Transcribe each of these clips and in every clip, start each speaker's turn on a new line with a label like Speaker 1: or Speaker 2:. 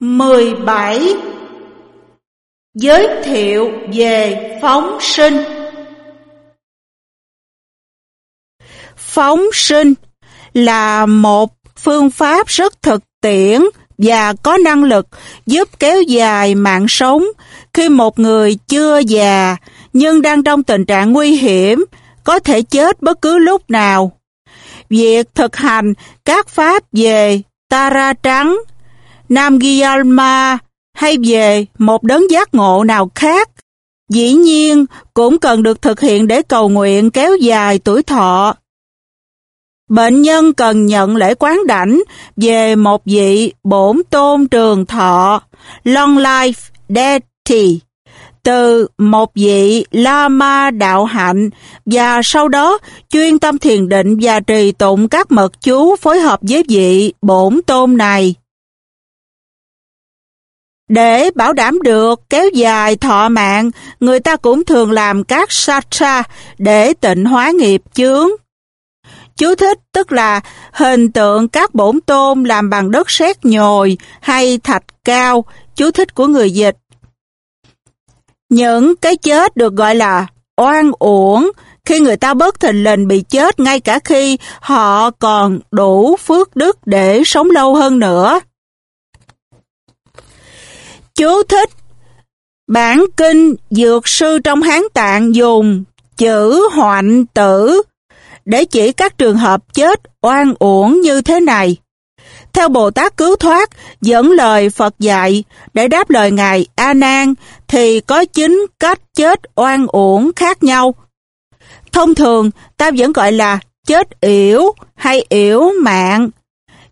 Speaker 1: 17. Giới thiệu về phóng sinh Phóng sinh là một phương pháp rất thực tiễn và có năng lực giúp kéo dài mạng sống khi một người chưa già nhưng đang trong tình trạng nguy hiểm, có thể chết bất cứ lúc nào. Việc thực hành các pháp về Tara trắng Nam Guillermo hay về một đấng giác ngộ nào khác, dĩ nhiên cũng cần được thực hiện để cầu nguyện kéo dài tuổi thọ. Bệnh nhân cần nhận lễ quán đảnh về một vị bổn tôn trường thọ, long life deity, từ một vị Lama đạo hạnh và sau đó chuyên tâm thiền định và trì tụng các mật chú phối hợp với vị bổn tôn này. Để bảo đảm được kéo dài thọ mạng, người ta cũng thường làm các satra để tịnh hóa nghiệp chướng. Chú thích tức là hình tượng các bổn tôn làm bằng đất sét nhồi hay thạch cao, chú thích của người dịch. Những cái chết được gọi là oan uổng khi người ta bất thình lình bị chết ngay cả khi họ còn đủ phước đức để sống lâu hơn nữa. Chú thích Bản kinh Dược sư trong Hán Tạng dùng chữ hoạnh tử để chỉ các trường hợp chết oan uổng như thế này. Theo Bồ Tát cứu thoát dẫn lời Phật dạy để đáp lời Ngài A Nan thì có chín cách chết oan uổng khác nhau. Thông thường, ta vẫn gọi là chết yểu hay yểu mạng.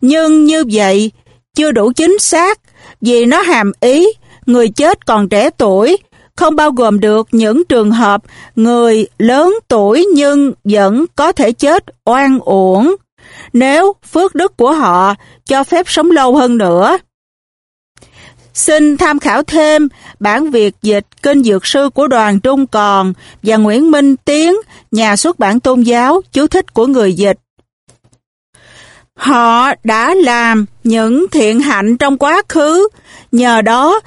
Speaker 1: Nhưng như vậy, chưa đủ chính xác vì nó hàm ý người chết còn trẻ tuổi, không bao gồm được những trường hợp người lớn tuổi nhưng vẫn có thể chết oan uổng nếu phước đức của họ cho phép sống lâu hơn nữa. Xin tham khảo thêm bản Việt dịch kênh dược sư của đoàn Trung Còn và Nguyễn Minh Tiến, nhà xuất bản tôn giáo, chú thích của người dịch. Họ đã làm những thiện hạnh trong quá khứ, nhờ đó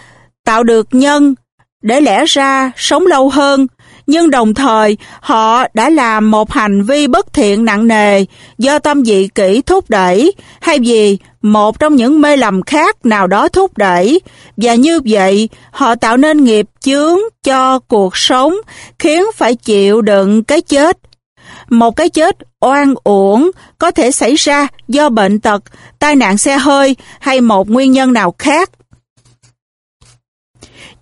Speaker 1: tạo được nhân để lẽ ra sống lâu hơn, nhưng đồng thời họ đã làm một hành vi bất thiện nặng nề do tâm dị kỷ thúc đẩy hay vì một trong những mê lầm khác nào đó thúc đẩy và như vậy họ tạo nên nghiệp chướng cho cuộc sống khiến phải chịu đựng cái chết. Một cái chết oan uổng có thể xảy ra do bệnh tật, tai nạn xe hơi hay một nguyên nhân nào khác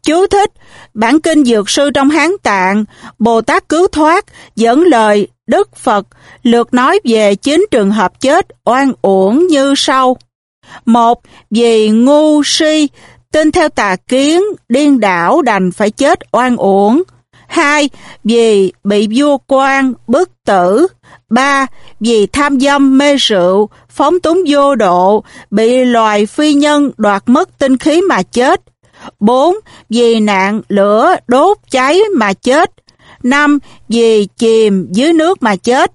Speaker 1: Chú thích, bản kinh dược sư trong Hán Tạng, Bồ Tát cứu thoát, dẫn lời Đức Phật lượt nói về chín trường hợp chết oan uổng như sau. Một, vì ngu si, tin theo tà kiến, điên đảo đành phải chết oan uổng. 2. vì bị vua quan, bức tử. 3. vì tham dâm mê rượu, phóng túng vô độ, bị loài phi nhân đoạt mất tinh khí mà chết. 4. Vì nạn lửa đốt cháy mà chết. 5. Vì chìm dưới nước mà chết.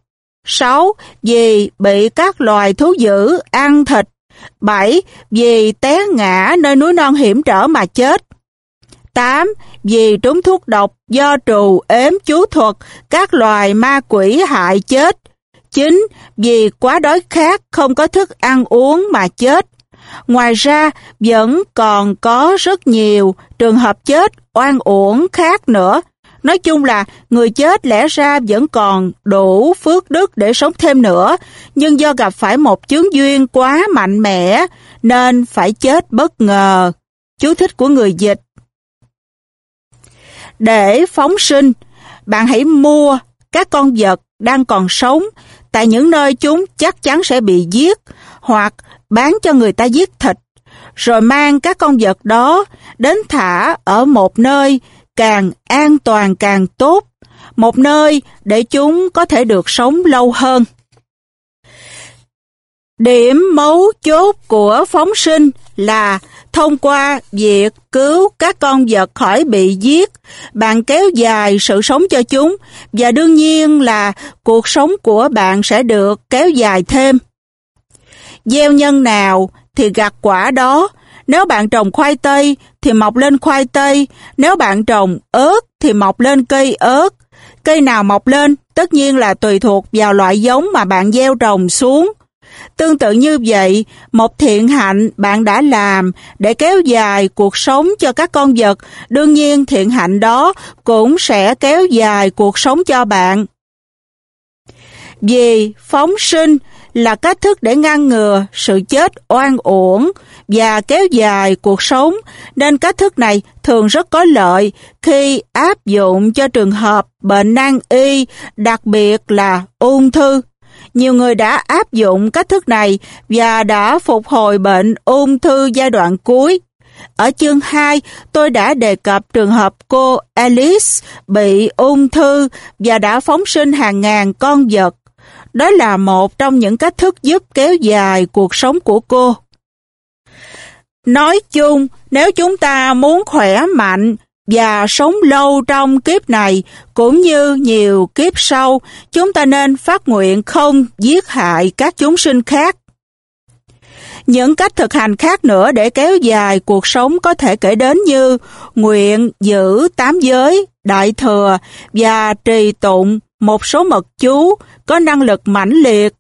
Speaker 1: 6. Vì bị các loài thú dữ ăn thịt. 7. Vì té ngã nơi núi non hiểm trở mà chết. 8. Vì trúng thuốc độc do trù ếm chú thuật các loài ma quỷ hại chết. 9. Vì quá đói khát không có thức ăn uống mà chết. Ngoài ra, vẫn còn có rất nhiều trường hợp chết oan uổng khác nữa. Nói chung là người chết lẽ ra vẫn còn đủ phước đức để sống thêm nữa, nhưng do gặp phải một chướng duyên quá mạnh mẽ nên phải chết bất ngờ. Chú thích của người dịch để phóng sinh, bạn hãy mua các con vật đang còn sống tại những nơi chúng chắc chắn sẽ bị giết hoặc bán cho người ta giết thịt, rồi mang các con vật đó đến thả ở một nơi càng an toàn càng tốt, một nơi để chúng có thể được sống lâu hơn. Điểm mấu chốt của phóng sinh là thông qua việc cứu các con vật khỏi bị giết, bạn kéo dài sự sống cho chúng và đương nhiên là cuộc sống của bạn sẽ được kéo dài thêm. Gieo nhân nào thì gặt quả đó, Nếu bạn trồng khoai tây thì mọc lên khoai tây, nếu bạn trồng ớt thì mọc lên cây ớt. Cây nào mọc lên tất nhiên là tùy thuộc vào loại giống mà bạn gieo trồng xuống. Tương tự như vậy, một thiện hạnh bạn đã làm để kéo dài cuộc sống cho các con vật, đương nhiên thiện hạnh đó cũng sẽ kéo dài cuộc sống cho bạn. Vì phóng sinh là cách thức để ngăn ngừa sự chết oan uổng và kéo dài cuộc sống, nên cách thức này thường rất có lợi khi áp dụng cho trường hợp bệnh nan y, đặc biệt là ung thư. Nhiều người đã áp dụng cách thức này và đã phục hồi bệnh ung thư giai đoạn cuối. Ở chương 2, tôi đã đề cập trường hợp cô Alice bị ung thư và đã phóng sinh hàng ngàn con vật. Đó là một trong những cách thức giúp kéo dài cuộc sống của cô. Nói chung, nếu chúng ta muốn khỏe mạnh và sống lâu trong kiếp này cũng như nhiều kiếp sau, chúng ta nên phát nguyện không giết hại các chúng sinh khác. Những cách thực hành khác nữa để kéo dài cuộc sống có thể kể đến như nguyện giữ tám giới, đại thừa và trì tụng một số mật chú có năng lực mãnh liệt.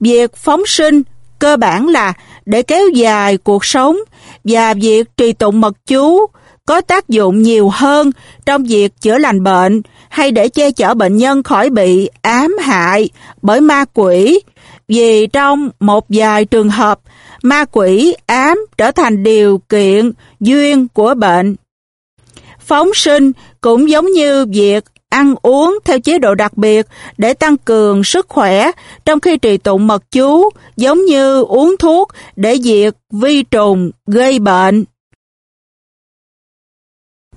Speaker 1: Việc phóng sinh cơ bản là để kéo dài cuộc sống và việc trì tụng mật chú có tác dụng nhiều hơn trong việc chữa lành bệnh hay để che chở bệnh nhân khỏi bị ám hại bởi ma quỷ vì trong một vài trường hợp, ma quỷ ám trở thành điều kiện duyên của bệnh. Phóng sinh cũng giống như việc ăn uống theo chế độ đặc biệt để tăng cường sức khỏe trong khi trì tụng mật chú, giống như uống thuốc để diệt vi trùng gây bệnh.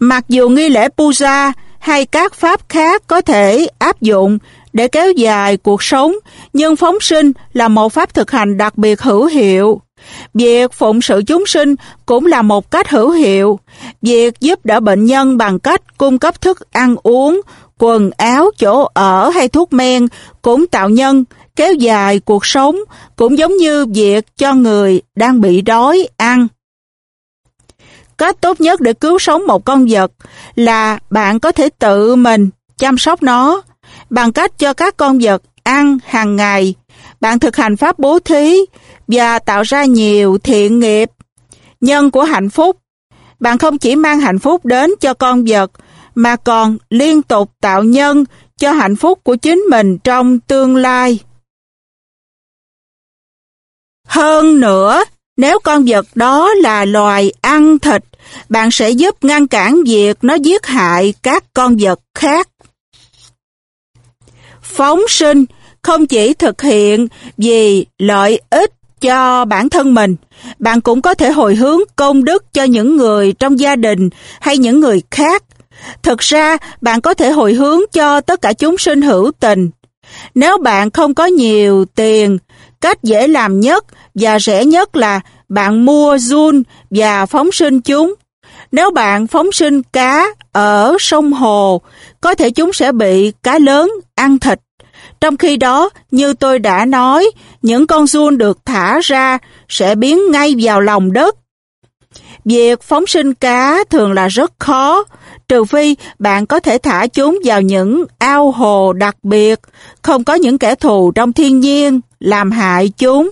Speaker 1: Mặc dù nghi lễ puja hay các pháp khác có thể áp dụng để kéo dài cuộc sống, nhưng phóng sinh là một pháp thực hành đặc biệt hữu hiệu. Việc phụng sự chúng sinh cũng là một cách hữu hiệu. Việc giúp đỡ bệnh nhân bằng cách cung cấp thức ăn uống, quần áo, chỗ ở hay thuốc men cũng tạo nhân, kéo dài cuộc sống, cũng giống như việc cho người đang bị đói ăn. Cách tốt nhất để cứu sống một con vật là bạn có thể tự mình chăm sóc nó bằng cách cho các con vật ăn hàng ngày. Bạn thực hành pháp bố thí và tạo ra nhiều thiện nghiệp. Nhân của hạnh phúc. Bạn không chỉ mang hạnh phúc đến cho con vật mà còn liên tục tạo nhân cho hạnh phúc của chính mình trong tương lai. Hơn nữa, nếu con vật đó là loài ăn thịt, bạn sẽ giúp ngăn cản việc nó giết hại các con vật khác. Phóng sinh không chỉ thực hiện vì lợi ích cho bản thân mình, bạn cũng có thể hồi hướng công đức cho những người trong gia đình hay những người khác. Thực ra, bạn có thể hồi hướng cho tất cả chúng sinh hữu tình. Nếu bạn không có nhiều tiền, cách dễ làm nhất và rẻ nhất là bạn mua run và phóng sinh chúng. Nếu bạn phóng sinh cá ở sông hồ, có thể chúng sẽ bị cá lớn ăn thịt. Trong khi đó, như tôi đã nói, những con run được thả ra sẽ biến ngay vào lòng đất. Việc phóng sinh cá thường là rất khó, trừ phi bạn có thể thả chúng vào những ao hồ đặc biệt, không có những kẻ thù trong thiên nhiên làm hại chúng.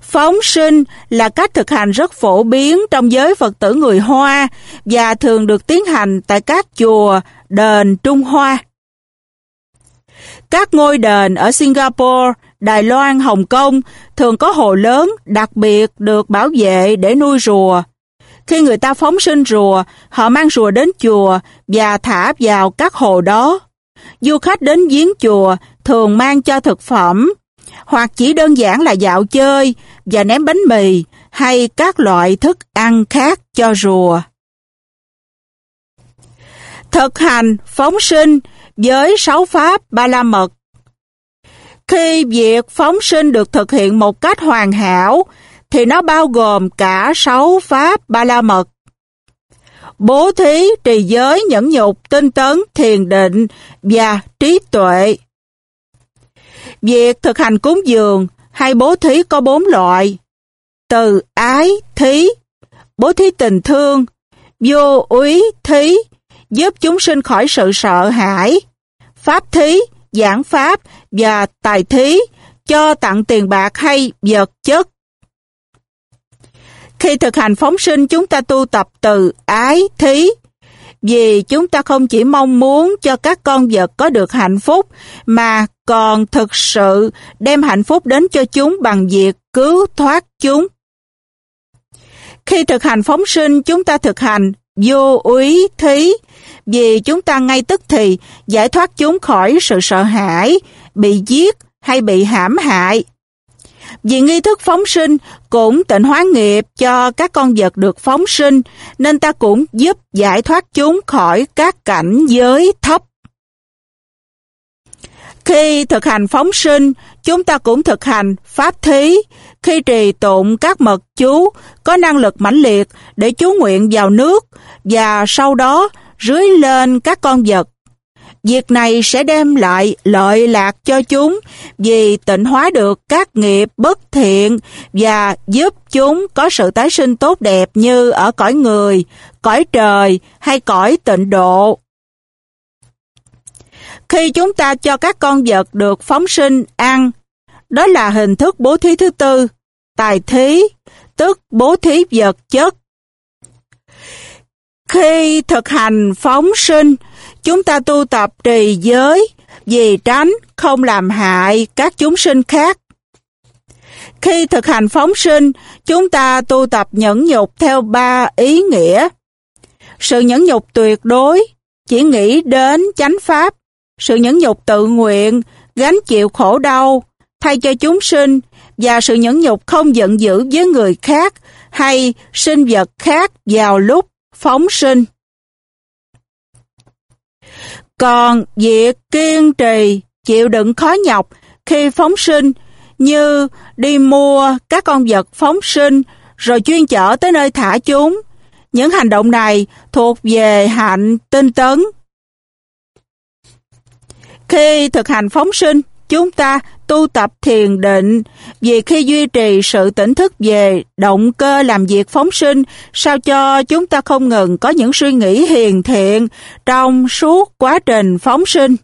Speaker 1: Phóng sinh là cách thực hành rất phổ biến trong giới Phật tử người Hoa và thường được tiến hành tại các chùa, đền Trung Hoa. Các ngôi đền ở Singapore, Đài Loan, Hồng Kông thường có hồ lớn đặc biệt được bảo vệ để nuôi rùa. Khi người ta phóng sinh rùa, họ mang rùa đến chùa và thả vào các hồ đó. Du khách đến giếng chùa thường mang cho thực phẩm, hoặc chỉ đơn giản là dạo chơi và ném bánh mì hay các loại thức ăn khác cho rùa. Thực hành phóng sinh với sáu pháp ba la mật. Khi việc phóng sinh được thực hiện một cách hoàn hảo, thì nó bao gồm cả sáu pháp ba la mật. Bố thí, trì giới, nhẫn nhục, tinh tấn, thiền định và trí tuệ. Việc thực hành cúng dường hay bố thí có bốn loại. từ ái, thí, bố thí tình thương, vô úy, thí, giúp chúng sinh khỏi sự sợ hãi, pháp thí, giảng pháp và tài thí, cho tặng tiền bạc hay vật chất. Khi thực hành phóng sinh chúng ta tu tập từ ái, thí, vì chúng ta không chỉ mong muốn cho các con vật có được hạnh phúc, mà còn thực sự đem hạnh phúc đến cho chúng bằng việc cứu thoát chúng. Khi thực hành phóng sinh, chúng ta thực hành vô úy thí, vì chúng ta ngay tức thì giải thoát chúng khỏi sự sợ hãi, bị giết hay bị hãm hại. Vì nghi thức phóng sinh cũng tịnh hóa nghiệp cho các con vật được phóng sinh, nên ta cũng giúp giải thoát chúng khỏi các cảnh giới thấp. Khi thực hành phóng sinh, chúng ta cũng thực hành pháp thí. Khi trì tụng các mật chú, có năng lực mãnh liệt để chú nguyện vào nước và sau đó rưới lên các con vật. Việc này sẽ đem lại lợi lạc cho chúng vì tịnh hóa được các nghiệp bất thiện và giúp chúng có sự tái sinh tốt đẹp như ở cõi người, cõi trời hay cõi tịnh độ. Khi chúng ta cho các con vật được phóng sinh ăn, đó là hình thức bố thí thứ tư, tài thí, tức bố thí vật chất. Khi thực hành phóng sinh, chúng ta tu tập trì giới vì tránh không làm hại các chúng sinh khác. Khi thực hành phóng sinh, chúng ta tu tập nhẫn nhục theo ba ý nghĩa. Sự nhẫn nhục tuyệt đối, chỉ nghĩ đến chánh pháp, sự nhẫn nhục tự nguyện, gánh chịu khổ đau, thay cho chúng sinh, và sự nhẫn nhục không giận dữ với người khác hay sinh vật khác vào lúc phóng sinh. Còn việc kiên trì, chịu đựng khó nhọc khi phóng sinh như đi mua các con vật phóng sinh rồi chuyên chở tới nơi thả chúng. Những hành động này thuộc về hạnh tinh tấn. Khi thực hành phóng sinh, chúng ta tu tập thiền định vì khi duy trì sự tỉnh thức về động cơ làm việc phóng sinh sao cho chúng ta không ngừng có những suy nghĩ hiền thiện trong suốt quá trình phóng sinh.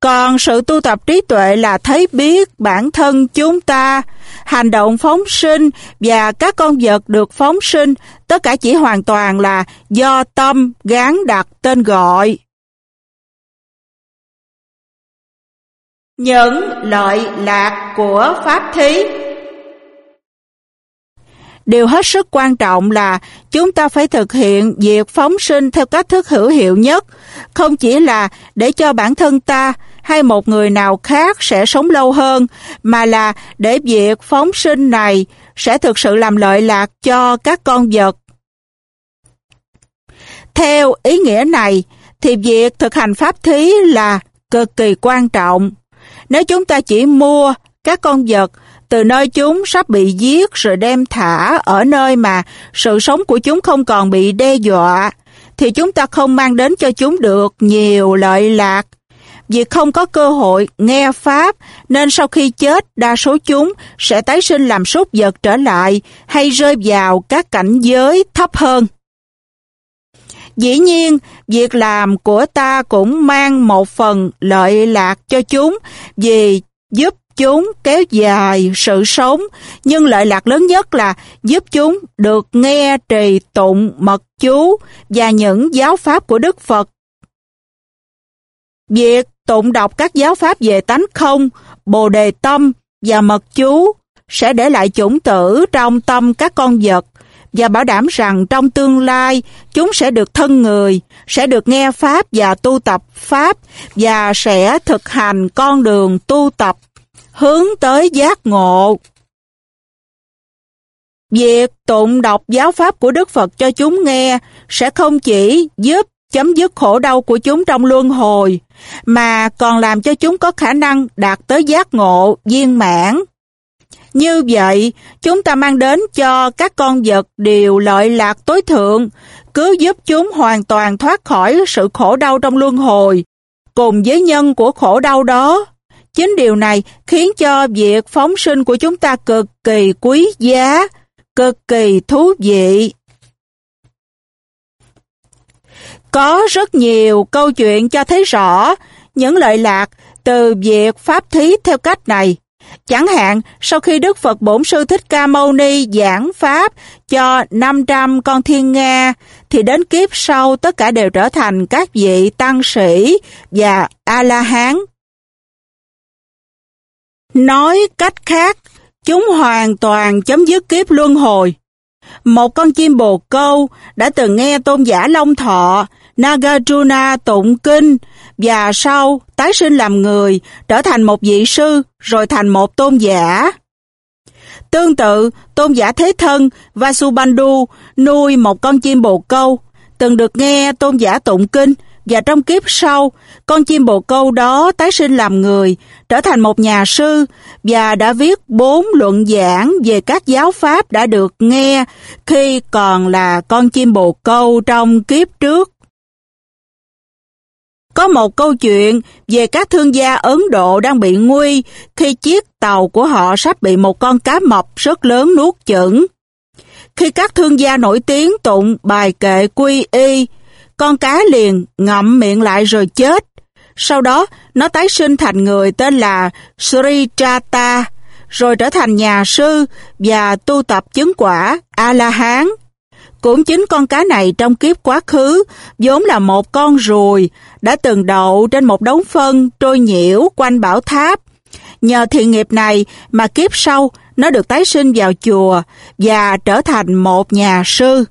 Speaker 1: Còn sự tu tập trí tuệ là thấy biết bản thân chúng ta, hành động phóng sinh và các con vật được phóng sinh, tất cả chỉ hoàn toàn là do tâm gán đặt tên gọi. Những lợi lạc của Pháp thí Điều hết sức quan trọng là chúng ta phải thực hiện việc phóng sinh theo cách thức hữu hiệu nhất, không chỉ là để cho bản thân ta hay một người nào khác sẽ sống lâu hơn, mà là để việc phóng sinh này sẽ thực sự làm lợi lạc cho các con vật. Theo ý nghĩa này, thì việc thực hành pháp thí là cực kỳ quan trọng. Nếu chúng ta chỉ mua các con vật từ nơi chúng sắp bị giết rồi đem thả ở nơi mà sự sống của chúng không còn bị đe dọa, thì chúng ta không mang đến cho chúng được nhiều lợi lạc. Vì không có cơ hội nghe Pháp, nên sau khi chết, đa số chúng sẽ tái sinh làm súc vật trở lại hay rơi vào các cảnh giới thấp hơn. Dĩ nhiên, việc làm của ta cũng mang một phần lợi lạc cho chúng vì giúp chúng kéo dài sự sống, nhưng lợi lạc lớn nhất là giúp chúng được nghe trì tụng mật chú và những giáo pháp của Đức Phật. Việc tụng đọc các giáo pháp về tánh không, bồ đề tâm và mật chú sẽ để lại chủng tử trong tâm các con vật và bảo đảm rằng trong tương lai chúng sẽ được thân người, sẽ được nghe Pháp và tu tập Pháp và sẽ thực hành con đường tu tập hướng tới giác ngộ. Việc tụng đọc giáo Pháp của Đức Phật cho chúng nghe sẽ không chỉ giúp chấm dứt khổ đau của chúng trong luân hồi, mà còn làm cho chúng có khả năng đạt tới giác ngộ, viên mãn. Như vậy, chúng ta mang đến cho các con vật điều lợi lạc tối thượng, cứ giúp chúng hoàn toàn thoát khỏi sự khổ đau trong luân hồi, cùng với nhân của khổ đau đó. Chính điều này khiến cho việc phóng sinh của chúng ta cực kỳ quý giá, cực kỳ thú vị. Có rất nhiều câu chuyện cho thấy rõ những lợi lạc từ việc pháp thí theo cách này. Chẳng hạn, sau khi Đức Phật Bổn Sư Thích Ca Mâu Ni giảng Pháp cho 500 con thiên Nga, thì đến kiếp sau tất cả đều trở thành các vị tăng sĩ và A-la-hán. Nói cách khác, chúng hoàn toàn chấm dứt kiếp luân hồi. Một con chim bồ câu đã từng nghe tôn giả Long Thọ Nagarjuna tụng kinh và sau tái sinh làm người, trở thành một vị sư, rồi thành một tôn giả. Tương tự, tôn giả Thế Thân Vasubandhu nuôi một con chim bồ câu, từng được nghe tôn giả tụng kinh, và trong kiếp sau, con chim bồ câu đó tái sinh làm người, trở thành một nhà sư và đã viết bốn luận giảng về các giáo pháp đã được nghe khi còn là con chim bồ câu trong kiếp trước. Có một câu chuyện về các thương gia Ấn Độ đang bị nguy khi chiếc tàu của họ sắp bị một con cá mập rất lớn nuốt chửng. Khi các thương gia nổi tiếng tụng bài kệ quy y, con cá liền ngậm miệng lại rồi chết. Sau đó, nó tái sinh thành người tên là Sri Chata, rồi trở thành nhà sư và tu tập chứng quả A-la-hán. Cũng chính con cá này trong kiếp quá khứ, vốn là một con ruồi, đã từng đậu trên một đống phân trôi nhiễu quanh bảo tháp. Nhờ thiện nghiệp này mà kiếp sau nó được tái sinh vào chùa và trở thành một nhà sư.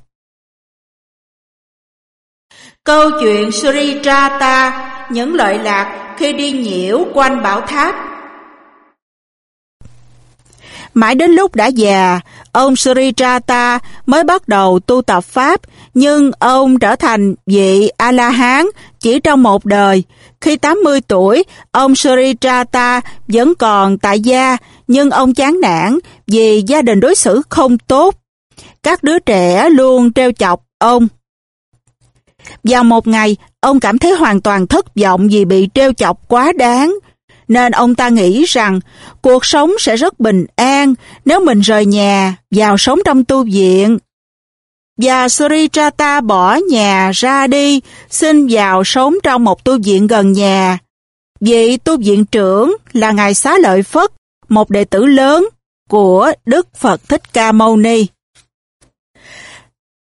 Speaker 1: Câu chuyện Sri Trata, những lợi lạc khi đi nhiễu quanh bảo tháp Mãi đến lúc đã già, ông Srijata mới bắt đầu tu tập Pháp, nhưng ông trở thành vị A-la-hán chỉ trong một đời. Khi 80 tuổi, ông Srijata vẫn còn tại gia, nhưng ông chán nản vì gia đình đối xử không tốt. Các đứa trẻ luôn treo chọc ông. Vào một ngày, ông cảm thấy hoàn toàn thất vọng vì bị treo chọc quá đáng nên ông ta nghĩ rằng cuộc sống sẽ rất bình an nếu mình rời nhà, vào sống trong tu viện. Và Surichata bỏ nhà ra đi, xin vào sống trong một tu viện gần nhà. Vị tu viện trưởng là Ngài Xá Lợi Phất, một đệ tử lớn của Đức Phật Thích Ca Mâu Ni.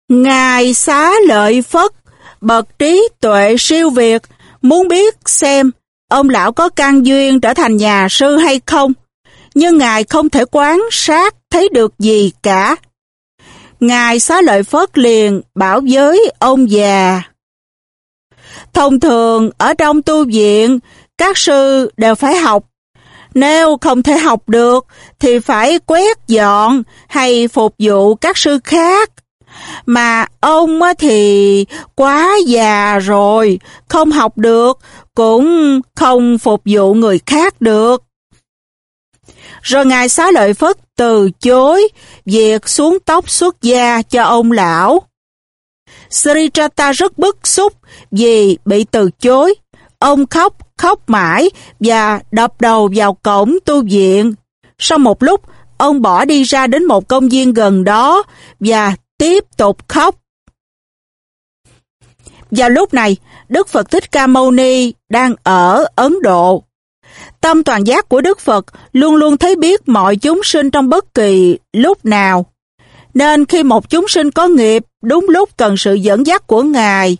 Speaker 1: Ngài Xá Lợi Phất, bậc trí tuệ siêu việt, muốn biết xem ông lão có căn duyên trở thành nhà sư hay không, nhưng Ngài không thể quán sát thấy được gì cả. Ngài xá lợi Phất liền bảo với ông già. Thông thường ở trong tu viện, các sư đều phải học. Nếu không thể học được thì phải quét dọn hay phục vụ các sư khác. Mà ông thì quá già rồi, không học được, cũng không phục vụ người khác được. Rồi Ngài Xá Lợi Phất từ chối việc xuống tóc xuất gia cho ông lão. Sri Chata rất bức xúc vì bị từ chối. Ông khóc, khóc mãi và đập đầu vào cổng tu viện. Sau một lúc, ông bỏ đi ra đến một công viên gần đó và tiếp tục khóc. Vào lúc này, Đức Phật Thích Ca Mâu Ni đang ở Ấn Độ. Tâm toàn giác của Đức Phật luôn luôn thấy biết mọi chúng sinh trong bất kỳ lúc nào. Nên khi một chúng sinh có nghiệp đúng lúc cần sự dẫn dắt của Ngài,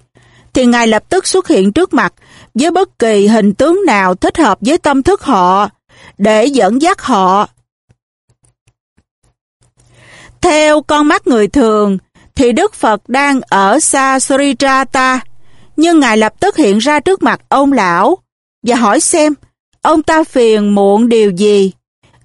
Speaker 1: thì Ngài lập tức xuất hiện trước mặt với bất kỳ hình tướng nào thích hợp với tâm thức họ, để dẫn dắt họ. Theo con mắt người thường, thì Đức Phật đang ở xa Sritrata, nhưng Ngài lập tức hiện ra trước mặt ông lão và hỏi xem ông ta phiền muộn điều gì.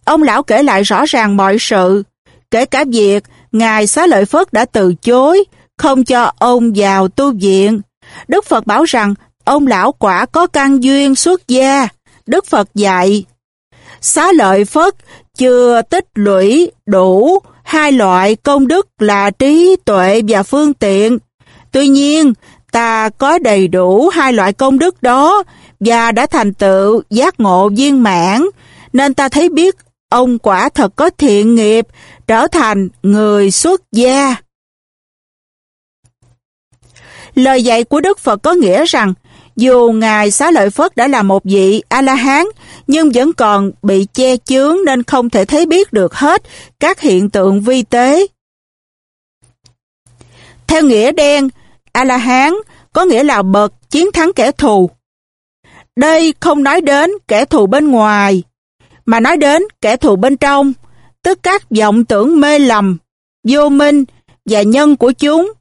Speaker 1: Ông lão kể lại rõ ràng mọi sự, kể cả việc Ngài Xá Lợi Phất đã từ chối, không cho ông vào tu viện. Đức Phật bảo rằng ông lão quả có căn duyên xuất gia. Đức Phật dạy, Xá Lợi Phất chưa tích lũy đủ hai loại công đức là trí tuệ và phương tiện. Tuy nhiên, ta có đầy đủ hai loại công đức đó và đã thành tựu giác ngộ viên mãn, nên ta thấy biết ông quả thật có thiện nghiệp, trở thành người xuất gia. Lời dạy của Đức Phật có nghĩa rằng, dù Ngài Xá Lợi Phất đã là một vị A-la-hán, nhưng vẫn còn bị che chướng nên không thể thấy biết được hết các hiện tượng vi tế. Theo nghĩa đen, A-la-hán có nghĩa là bậc chiến thắng kẻ thù. Đây không nói đến kẻ thù bên ngoài, mà nói đến kẻ thù bên trong, tức các vọng tưởng mê lầm, vô minh và nhân của chúng.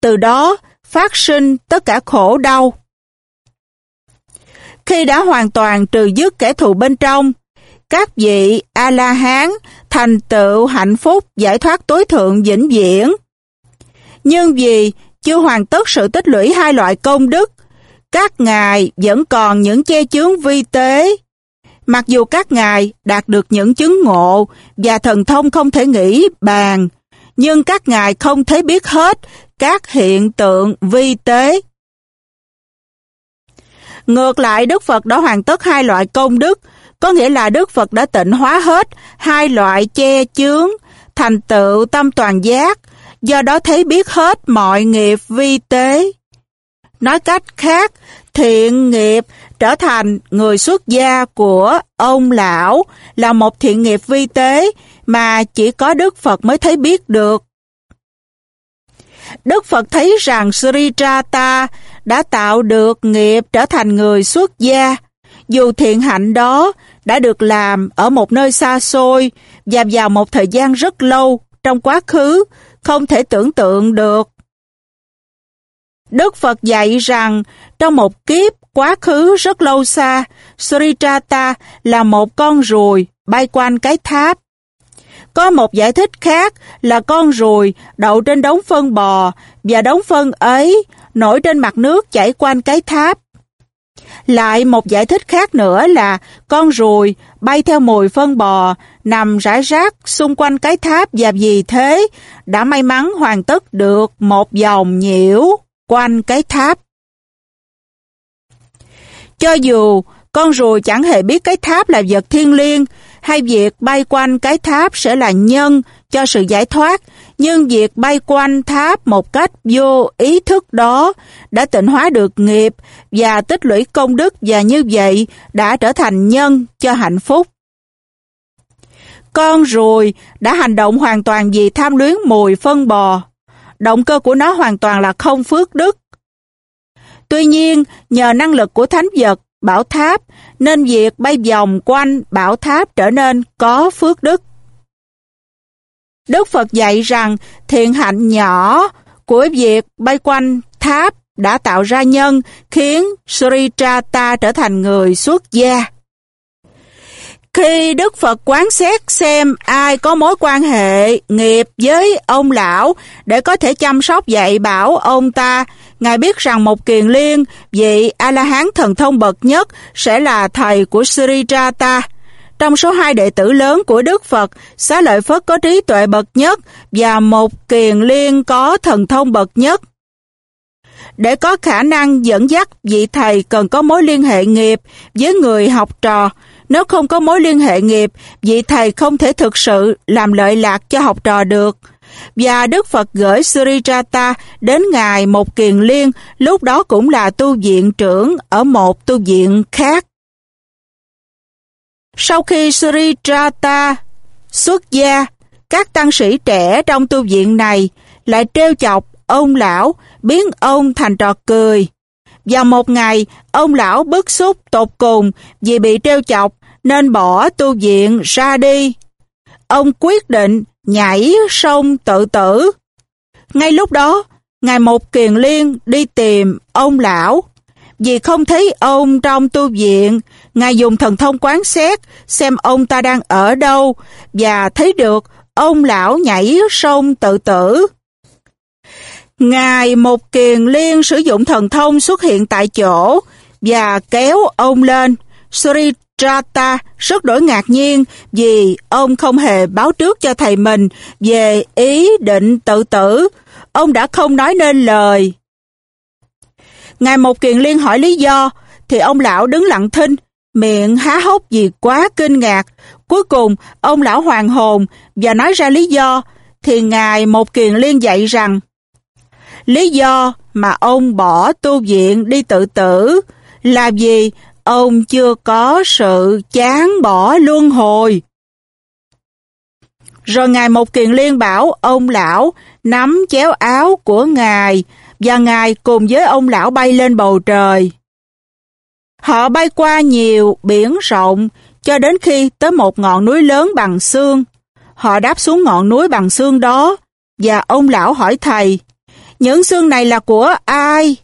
Speaker 1: Từ đó phát sinh tất cả khổ đau. Khi đã hoàn toàn trừ dứt kẻ thù bên trong, các vị A-la-hán thành tựu hạnh phúc giải thoát tối thượng vĩnh viễn. Nhưng vì chưa hoàn tất sự tích lũy hai loại công đức, các ngài vẫn còn những che chướng vi tế. Mặc dù các ngài đạt được những chứng ngộ và thần thông không thể nghĩ bàn, nhưng các ngài không thấy biết hết các hiện tượng vi tế. Ngược lại, Đức Phật đã hoàn tất hai loại công đức, có nghĩa là Đức Phật đã tịnh hóa hết hai loại che chướng, thành tựu tâm toàn giác, do đó thấy biết hết mọi nghiệp vi tế. Nói cách khác, thiện nghiệp trở thành người xuất gia của ông lão là một thiện nghiệp vi tế mà chỉ có Đức Phật mới thấy biết được. Đức Phật thấy rằng Sri Trata đã tạo được nghiệp trở thành người xuất gia, dù thiện hạnh đó đã được làm ở một nơi xa xôi và vào một thời gian rất lâu trong quá khứ, không thể tưởng tượng được. Đức Phật dạy rằng trong một kiếp quá khứ rất lâu xa, Sritrata là một con ruồi bay quanh cái tháp. Có một giải thích khác là con ruồi đậu trên đống phân bò và đống phân ấy nổi trên mặt nước chảy quanh cái tháp. Lại một giải thích khác nữa là con ruồi bay theo mùi phân bò, nằm rải rác xung quanh cái tháp và vì thế đã may mắn hoàn tất được một vòng nhiễu quanh cái tháp. Cho dù con ruồi chẳng hề biết cái tháp là vật thiên liêng, hay việc bay quanh cái tháp sẽ là nhân cho sự giải thoát, nhưng việc bay quanh tháp một cách vô ý thức đó đã tịnh hóa được nghiệp và tích lũy công đức và như vậy đã trở thành nhân cho hạnh phúc. Con ruồi đã hành động hoàn toàn vì tham luyến mùi phân bò. Động cơ của nó hoàn toàn là không phước đức. Tuy nhiên, nhờ năng lực của thánh vật, bảo tháp, nên việc bay vòng quanh bảo tháp trở nên có phước đức. Đức Phật dạy rằng thiện hạnh nhỏ của việc bay quanh tháp đã tạo ra nhân khiến Sri Trata trở thành người xuất gia. Khi Đức Phật quán xét xem ai có mối quan hệ nghiệp với ông lão để có thể chăm sóc dạy bảo ông ta, Ngài biết rằng một kiền liên, vị A-la-hán thần thông bậc nhất sẽ là thầy của Sri Trata. Trong số hai đệ tử lớn của Đức Phật, Xá Lợi Phất có trí tuệ bậc nhất và một kiền liên có thần thông bậc nhất. Để có khả năng dẫn dắt vị thầy cần có mối liên hệ nghiệp với người học trò. Nếu không có mối liên hệ nghiệp, vị thầy không thể thực sự làm lợi lạc cho học trò được. Và Đức Phật gửi Srijata đến Ngài một kiền liên, lúc đó cũng là tu viện trưởng ở một tu viện khác. Sau khi Srijata xuất gia, các tăng sĩ trẻ trong tu viện này lại trêu chọc ông lão, biến ông thành trò cười. Vào một ngày, ông lão bức xúc tột cùng vì bị trêu chọc nên bỏ tu viện ra đi. Ông quyết định nhảy sông tự tử. Ngay lúc đó, Ngài Một Kiền Liên đi tìm ông lão. Vì không thấy ông trong tu viện, Ngài dùng thần thông quán xét xem ông ta đang ở đâu và thấy được ông lão nhảy sông tự tử. Ngài Một Kiền Liên sử dụng thần thông xuất hiện tại chỗ và kéo ông lên. Sri Strata rất đổi ngạc nhiên vì ông không hề báo trước cho thầy mình về ý định tự tử. Ông đã không nói nên lời. Ngài Một Kiền Liên hỏi lý do, thì ông lão đứng lặng thinh, miệng há hốc vì quá kinh ngạc. Cuối cùng, ông lão hoàng hồn và nói ra lý do, thì Ngài một kiền liên dạy rằng Lý do mà ông bỏ tu viện đi tự tử là vì ông chưa có sự chán bỏ luân hồi. Rồi Ngài Một Kiền Liên bảo ông lão nắm chéo áo của Ngài và Ngài cùng với ông lão bay lên bầu trời. Họ bay qua nhiều biển rộng cho đến khi tới một ngọn núi lớn bằng xương. Họ đáp xuống ngọn núi bằng xương đó và ông lão hỏi thầy, những xương này là của ai?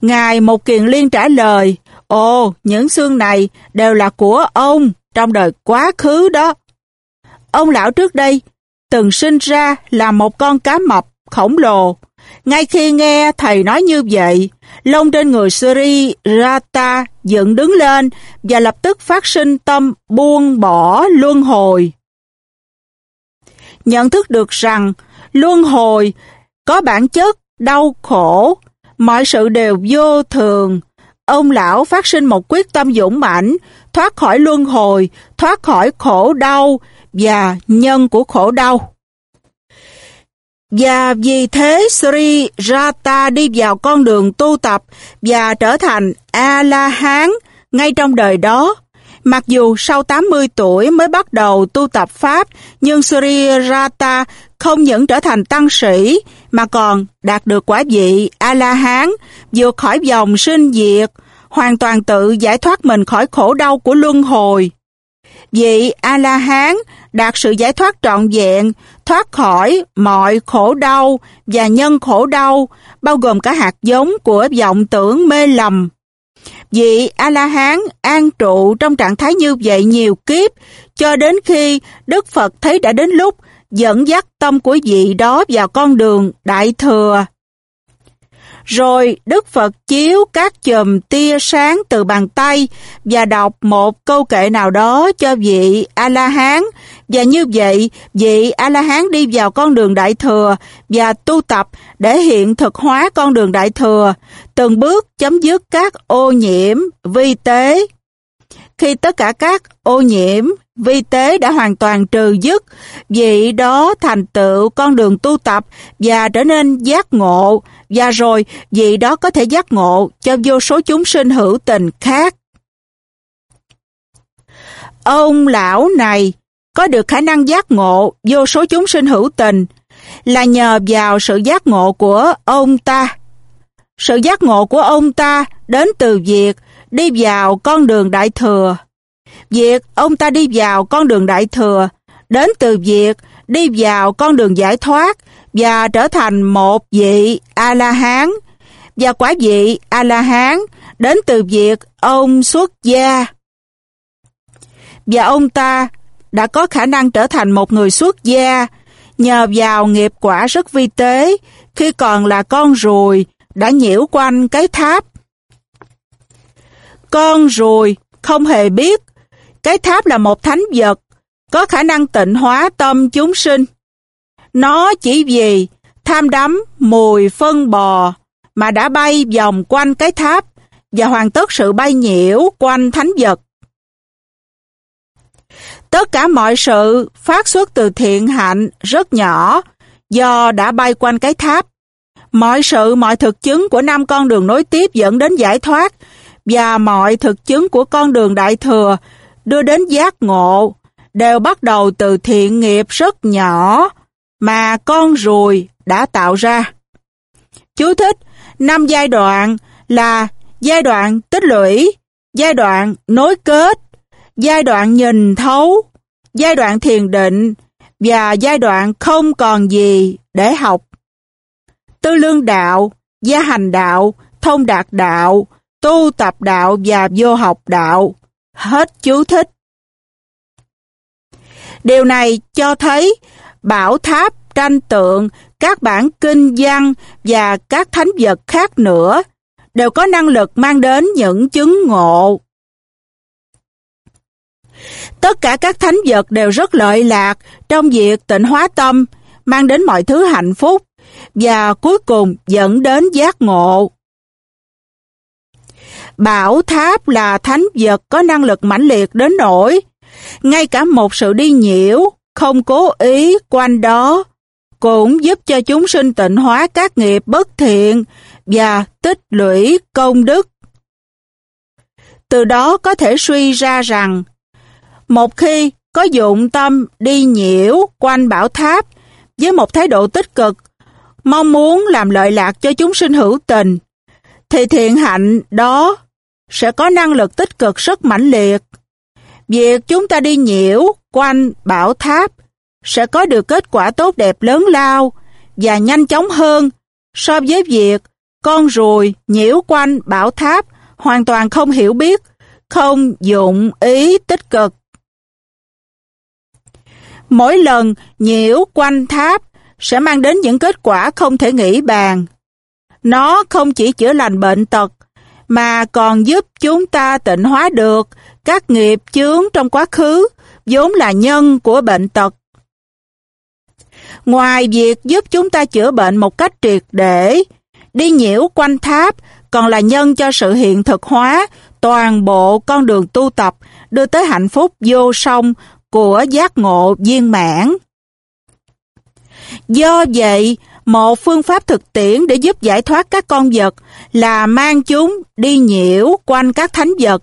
Speaker 1: Ngài Một Kiền Liên trả lời, ồ, những xương này đều là của ông trong đời quá khứ đó. Ông lão trước đây từng sinh ra là một con cá mập khổng lồ. Ngay khi nghe thầy nói như vậy, lông trên người Suri Rata dựng đứng lên và lập tức phát sinh tâm buông bỏ luân hồi. Nhận thức được rằng luân hồi có bản chất đau khổ, mọi sự đều vô thường. Ông lão phát sinh một quyết tâm dũng mãnh, thoát khỏi luân hồi, thoát khỏi khổ đau và nhân của khổ đau. Và vì thế Sri Rata đi vào con đường tu tập và trở thành A-la-hán ngay trong đời đó. Mặc dù sau 80 tuổi mới bắt đầu tu tập Pháp, nhưng Sri Rata không những trở thành tăng sĩ mà còn đạt được quả vị A-la-hán, vượt khỏi dòng sinh diệt, hoàn toàn tự giải thoát mình khỏi khổ đau của luân hồi. Vị A-la-hán đạt sự giải thoát trọn vẹn, thoát khỏi mọi khổ đau và nhân khổ đau, bao gồm cả hạt giống của vọng tưởng mê lầm. Vị A-la-hán an trụ trong trạng thái như vậy nhiều kiếp, cho đến khi Đức Phật thấy đã đến lúc dẫn dắt tâm của vị đó vào con đường Đại Thừa. Rồi Đức Phật chiếu các chùm tia sáng từ bàn tay và đọc một câu kệ nào đó cho vị A-la-hán. Và như vậy, vị A-la-hán đi vào con đường Đại Thừa và tu tập để hiện thực hóa con đường Đại Thừa, từng bước chấm dứt các ô nhiễm, vi tế. Khi tất cả các ô nhiễm, vi tế đã hoàn toàn trừ dứt, vị đó thành tựu con đường tu tập và trở nên giác ngộ, và rồi vị đó có thể giác ngộ cho vô số chúng sinh hữu tình khác. Ông lão này có được khả năng giác ngộ vô số chúng sinh hữu tình là nhờ vào sự giác ngộ của ông ta. Sự giác ngộ của ông ta đến từ việc đi vào con đường đại thừa. Việc ông ta đi vào con đường đại thừa, đến từ việc đi vào con đường giải thoát và trở thành một vị A-la-hán. Và quả vị A-la-hán đến từ việc ông xuất gia. Và ông ta đã có khả năng trở thành một người xuất gia nhờ vào nghiệp quả rất vi tế khi còn là con ruồi, đã nhiễu quanh cái tháp. Con ruồi không hề biết cái tháp là một thánh vật có khả năng tịnh hóa tâm chúng sinh. Nó chỉ vì tham đắm mùi phân bò mà đã bay vòng quanh cái tháp và hoàn tất sự bay nhiễu quanh thánh vật. Tất cả mọi sự phát xuất từ thiện hạnh rất nhỏ do đã bay quanh cái tháp. Mọi sự, mọi thực chứng của năm con đường nối tiếp dẫn đến giải thoát và mọi thực chứng của con đường đại thừa đưa đến giác ngộ đều bắt đầu từ thiện nghiệp rất nhỏ mà con ruồi đã tạo ra. Chú thích, năm giai đoạn là giai đoạn tích lũy, giai đoạn nối kết, giai đoạn nhìn thấu, giai đoạn thiền định và giai đoạn không còn gì để học. Tư lương đạo, gia hành đạo, thông đạt đạo, tu tập đạo và vô học đạo. Hết chú thích. Điều này cho thấy bảo tháp, tranh tượng, các bản kinh văn và các thánh vật khác nữa đều có năng lực mang đến những chứng ngộ. Tất cả các thánh vật đều rất lợi lạc trong việc tịnh hóa tâm, mang đến mọi thứ hạnh phúc và cuối cùng dẫn đến giác ngộ. Bảo tháp là thánh vật có năng lực mãnh liệt đến nỗi ngay cả một sự đi nhiễu, không cố ý quanh đó cũng giúp cho chúng sinh tịnh hóa các nghiệp bất thiện và tích lũy công đức. Từ đó có thể suy ra rằng, một khi có dụng tâm đi nhiễu quanh bảo tháp với một thái độ tích cực, mong muốn làm lợi lạc cho chúng sinh hữu tình, thì thiện hạnh đó sẽ có năng lực tích cực rất mãnh liệt. Việc chúng ta đi nhiễu quanh bảo tháp sẽ có được kết quả tốt đẹp lớn lao và nhanh chóng hơn so với việc con ruồi nhiễu quanh bảo tháp hoàn toàn không hiểu biết, không dụng ý tích cực. Mỗi lần nhiễu quanh tháp sẽ mang đến những kết quả không thể nghĩ bàn. Nó không chỉ chữa lành bệnh tật, mà còn giúp chúng ta tịnh hóa được các nghiệp chướng trong quá khứ, vốn là nhân của bệnh tật. Ngoài việc giúp chúng ta chữa bệnh một cách triệt để, đi nhiễu quanh tháp còn là nhân cho sự hiện thực hóa toàn bộ con đường tu tập đưa tới hạnh phúc vô song của giác ngộ viên mãn. Do vậy, một phương pháp thực tiễn để giúp giải thoát các con vật là mang chúng đi nhiễu quanh các thánh vật.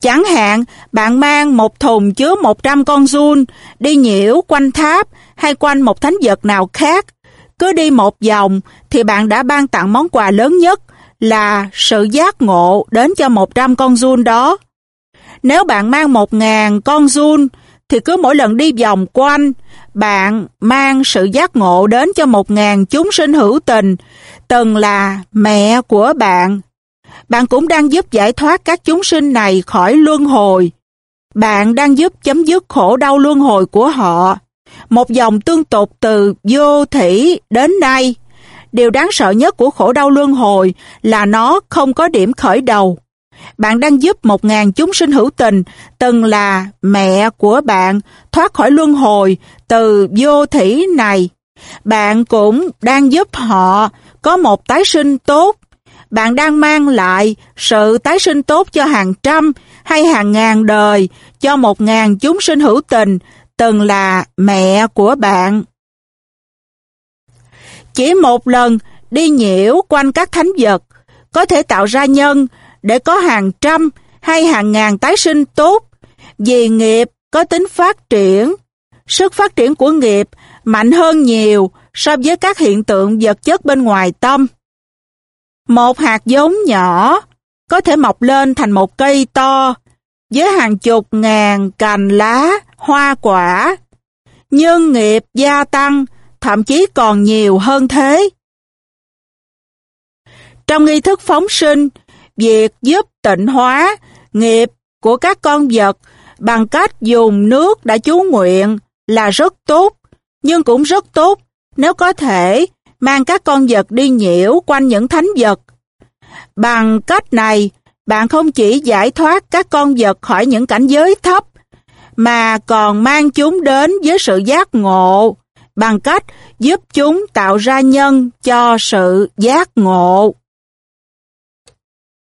Speaker 1: Chẳng hạn, bạn mang một thùng chứa 100 con run đi nhiễu quanh tháp hay quanh một thánh vật nào khác. Cứ đi một vòng thì bạn đã ban tặng món quà lớn nhất là sự giác ngộ đến cho 100 con run đó. Nếu bạn mang 1.000 con run thì cứ mỗi lần đi vòng quanh, bạn mang sự giác ngộ đến cho một ngàn chúng sinh hữu tình, từng là mẹ của bạn. Bạn cũng đang giúp giải thoát các chúng sinh này khỏi luân hồi. Bạn đang giúp chấm dứt khổ đau luân hồi của họ. Một dòng tương tục từ vô thủy đến nay. Điều đáng sợ nhất của khổ đau luân hồi là nó không có điểm khởi đầu. Bạn đang giúp một ngàn chúng sinh hữu tình, từng là mẹ của bạn, thoát khỏi luân hồi từ vô thủy này. Bạn cũng đang giúp họ có một tái sinh tốt. Bạn đang mang lại sự tái sinh tốt cho hàng trăm hay hàng ngàn đời, cho một ngàn chúng sinh hữu tình, từng là mẹ của bạn. Chỉ một lần đi nhiễu quanh các thánh vật có thể tạo ra nhân để có hàng trăm hay hàng ngàn tái sinh tốt vì nghiệp có tính phát triển. Sức phát triển của nghiệp mạnh hơn nhiều so với các hiện tượng vật chất bên ngoài tâm. Một hạt giống nhỏ có thể mọc lên thành một cây to với hàng chục ngàn cành lá, hoa quả. Nhưng nghiệp gia tăng, thậm chí còn nhiều hơn thế. Trong nghi thức phóng sinh, việc giúp tịnh hóa nghiệp của các con vật bằng cách dùng nước đã chú nguyện là rất tốt, nhưng cũng rất tốt nếu có thể mang các con vật đi nhiễu quanh những thánh vật. Bằng cách này, bạn không chỉ giải thoát các con vật khỏi những cảnh giới thấp, mà còn mang chúng đến với sự giác ngộ, bằng cách giúp chúng tạo ra nhân cho sự giác ngộ.